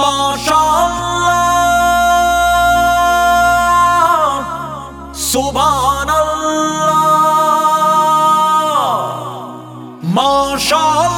माशाअल्लाह सुभान अल्लाह माशाअल्लाह